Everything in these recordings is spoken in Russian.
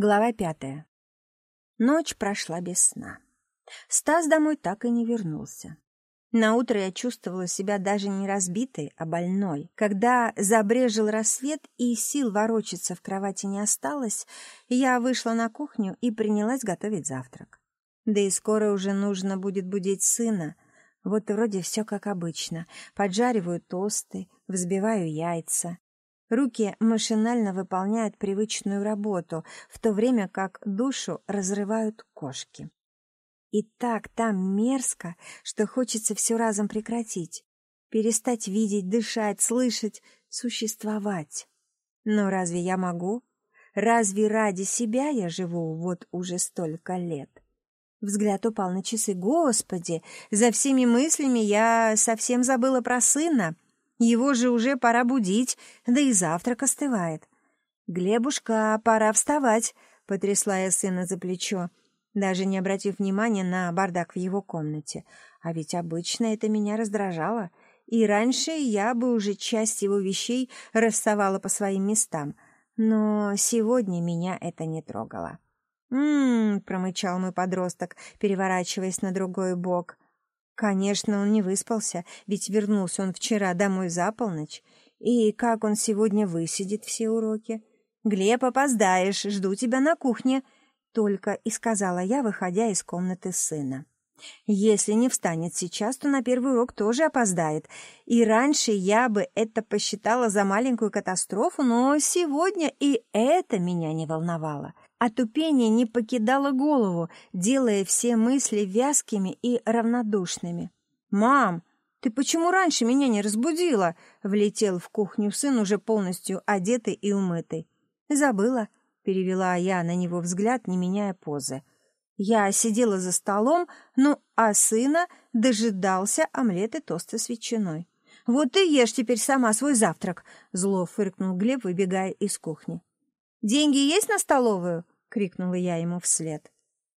Глава пятая. Ночь прошла без сна. Стас домой так и не вернулся. На утро я чувствовала себя даже не разбитой, а больной. Когда забрежил рассвет и сил ворочаться в кровати не осталось, я вышла на кухню и принялась готовить завтрак. Да и скоро уже нужно будет будить сына. Вот вроде все как обычно. Поджариваю тосты, взбиваю яйца. Руки машинально выполняют привычную работу, в то время как душу разрывают кошки. И так там мерзко, что хочется все разом прекратить. Перестать видеть, дышать, слышать, существовать. Но разве я могу? Разве ради себя я живу вот уже столько лет? Взгляд упал на часы. Господи, за всеми мыслями я совсем забыла про сына. Его же уже пора будить, да и завтрак остывает. «Глебушка, пора вставать», — потрясла я сына за плечо даже не обратив внимания на бардак в его комнате. А ведь обычно это меня раздражало, и раньше я бы уже часть его вещей расставала по своим местам, но сегодня меня это не трогало. «М-м-м», промычал мой подросток, переворачиваясь на другой бок. Конечно, он не выспался, ведь вернулся он вчера домой за полночь. И как он сегодня высидит все уроки? «Глеб, опоздаешь, жду тебя на кухне», только и сказала я, выходя из комнаты сына. Если не встанет сейчас, то на первый урок тоже опоздает. И раньше я бы это посчитала за маленькую катастрофу, но сегодня и это меня не волновало. Отупение не покидало голову, делая все мысли вязкими и равнодушными. «Мам, ты почему раньше меня не разбудила?» Влетел в кухню сын, уже полностью одетый и умытый. «Забыла», перевела я на него взгляд, не меняя позы. Я сидела за столом, ну, а сына дожидался омлет и тосты с ветчиной. «Вот ты ешь теперь сама свой завтрак», — зло фыркнул Глеб, выбегая из кухни. «Деньги есть на столовую?» — крикнула я ему вслед.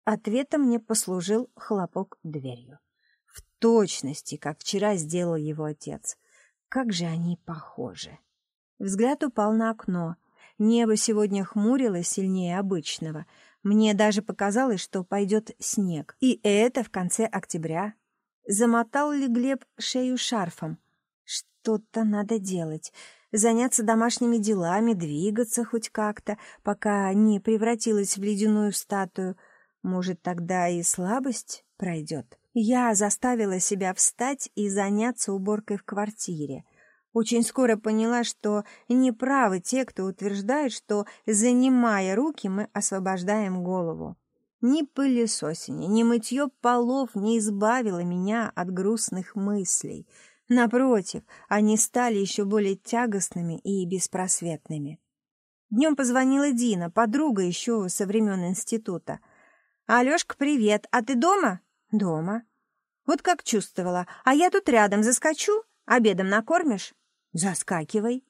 Ответом мне послужил хлопок дверью. В точности, как вчера сделал его отец. Как же они похожи. Взгляд упал на окно — Небо сегодня хмурилось сильнее обычного. Мне даже показалось, что пойдет снег. И это в конце октября. Замотал ли Глеб шею шарфом? Что-то надо делать. Заняться домашними делами, двигаться хоть как-то, пока не превратилась в ледяную статую. Может, тогда и слабость пройдет? Я заставила себя встать и заняться уборкой в квартире. Очень скоро поняла, что неправы те, кто утверждает, что, занимая руки, мы освобождаем голову. Ни пылесосение, ни мытье полов не избавило меня от грустных мыслей. Напротив, они стали еще более тягостными и беспросветными. Днем позвонила Дина, подруга еще со времен института. «Алешка, привет! А ты дома?» «Дома». «Вот как чувствовала. А я тут рядом заскочу? Обедом накормишь?» Заскакивай.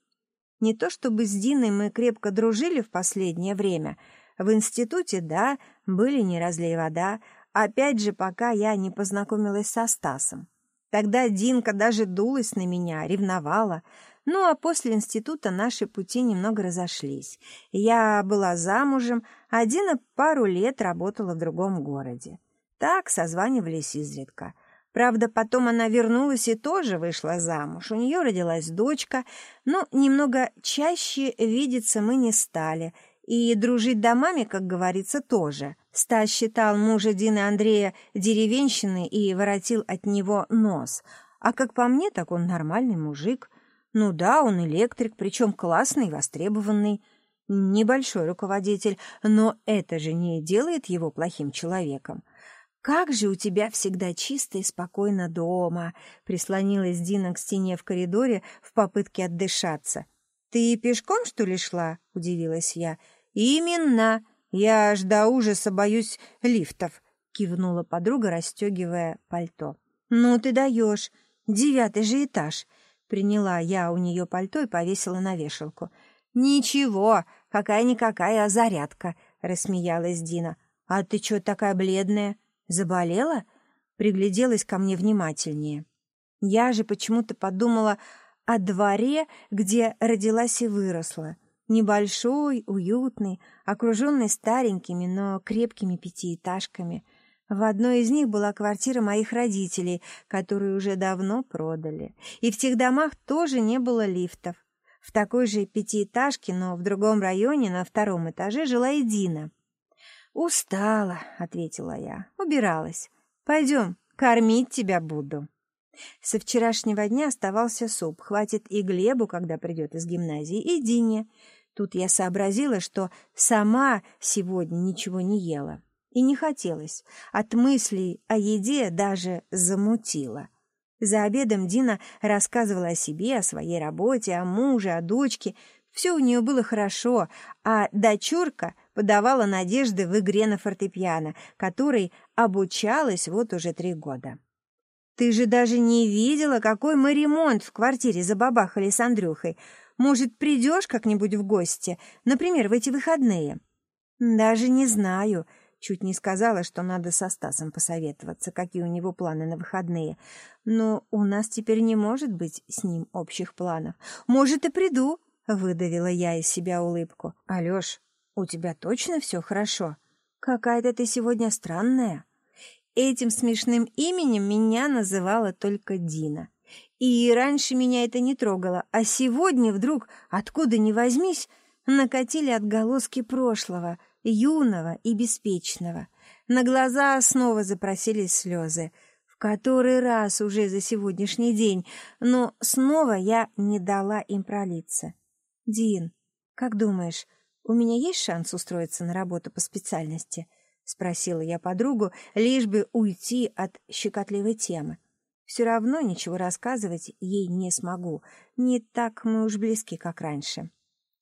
Не то чтобы с Диной мы крепко дружили в последнее время. В институте, да, были не разлей вода. Опять же, пока я не познакомилась со Стасом. Тогда Динка даже дулась на меня, ревновала. Ну, а после института наши пути немного разошлись. Я была замужем, а Дина пару лет работала в другом городе. Так созванивались изредка — Правда, потом она вернулась и тоже вышла замуж. У нее родилась дочка, но немного чаще видеться мы не стали. И дружить домами, как говорится, тоже. Стас считал мужа Дины Андрея деревенщиной и воротил от него нос. А как по мне, так он нормальный мужик. Ну да, он электрик, причем классный, востребованный. Небольшой руководитель, но это же не делает его плохим человеком. «Как же у тебя всегда чисто и спокойно дома!» — прислонилась Дина к стене в коридоре в попытке отдышаться. «Ты пешком, что ли, шла?» — удивилась я. «Именно! Я аж до ужаса боюсь лифтов!» — кивнула подруга, расстегивая пальто. «Ну ты даешь! Девятый же этаж!» Приняла я у нее пальто и повесила на вешалку. «Ничего, какая-никакая зарядка!» — рассмеялась Дина. «А ты чё такая бледная?» Заболела? Пригляделась ко мне внимательнее. Я же почему-то подумала о дворе, где родилась и выросла. Небольшой, уютный, окруженный старенькими, но крепкими пятиэтажками. В одной из них была квартира моих родителей, которую уже давно продали. И в тех домах тоже не было лифтов. В такой же пятиэтажке, но в другом районе, на втором этаже, жила и Дина. «Устала», — ответила я, убиралась. «Пойдем, кормить тебя буду». Со вчерашнего дня оставался суп, хватит и Глебу, когда придет из гимназии, и Дине. Тут я сообразила, что сама сегодня ничего не ела. И не хотелось. От мыслей о еде даже замутила. За обедом Дина рассказывала о себе, о своей работе, о муже, о дочке. Все у нее было хорошо, а дочурка подавала надежды в игре на фортепиано, которой обучалась вот уже три года. «Ты же даже не видела, какой мы ремонт в квартире забабахали с Андрюхой. Может, придешь как-нибудь в гости, например, в эти выходные?» «Даже не знаю», Чуть не сказала, что надо со Стасом посоветоваться, какие у него планы на выходные. Но у нас теперь не может быть с ним общих планов. Может, и приду, — выдавила я из себя улыбку. Алёш, у тебя точно все хорошо? Какая-то ты сегодня странная. Этим смешным именем меня называла только Дина. И раньше меня это не трогало, а сегодня вдруг, откуда ни возьмись, накатили отголоски прошлого, юного и беспечного. На глаза снова запросились слезы. В который раз уже за сегодняшний день, но снова я не дала им пролиться. «Дин, как думаешь, у меня есть шанс устроиться на работу по специальности?» — спросила я подругу, лишь бы уйти от щекотливой темы. Все равно ничего рассказывать ей не смогу. Не так мы уж близки, как раньше.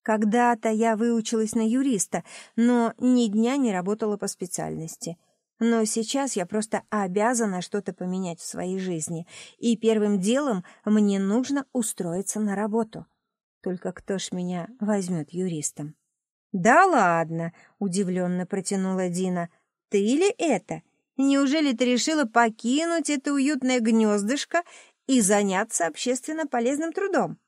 Когда-то я выучилась на юриста, но ни дня не работала по специальности. Но сейчас я просто обязана что-то поменять в своей жизни, и первым делом мне нужно устроиться на работу. Только кто ж меня возьмет юристом? «Да ладно!» — удивленно протянула Дина. «Ты или это? Неужели ты решила покинуть это уютное гнездышко и заняться общественно полезным трудом?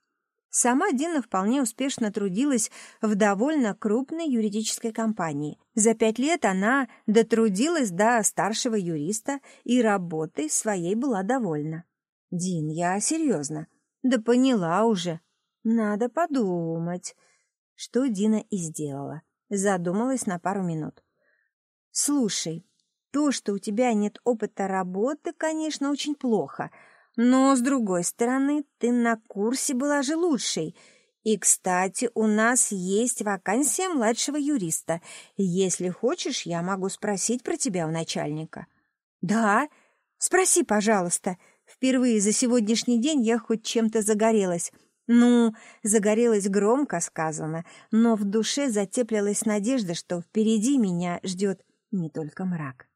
Сама Дина вполне успешно трудилась в довольно крупной юридической компании. За пять лет она дотрудилась до старшего юриста и работой своей была довольна. «Дин, я серьезно?» «Да поняла уже. Надо подумать». Что Дина и сделала. Задумалась на пару минут. «Слушай, то, что у тебя нет опыта работы, конечно, очень плохо, но, с другой стороны, ты на курсе была же лучшей. И, кстати, у нас есть вакансия младшего юриста. Если хочешь, я могу спросить про тебя у начальника». «Да? Спроси, пожалуйста. Впервые за сегодняшний день я хоть чем-то загорелась». Ну, загорелась громко сказано, но в душе затеплилась надежда, что впереди меня ждет не только мрак.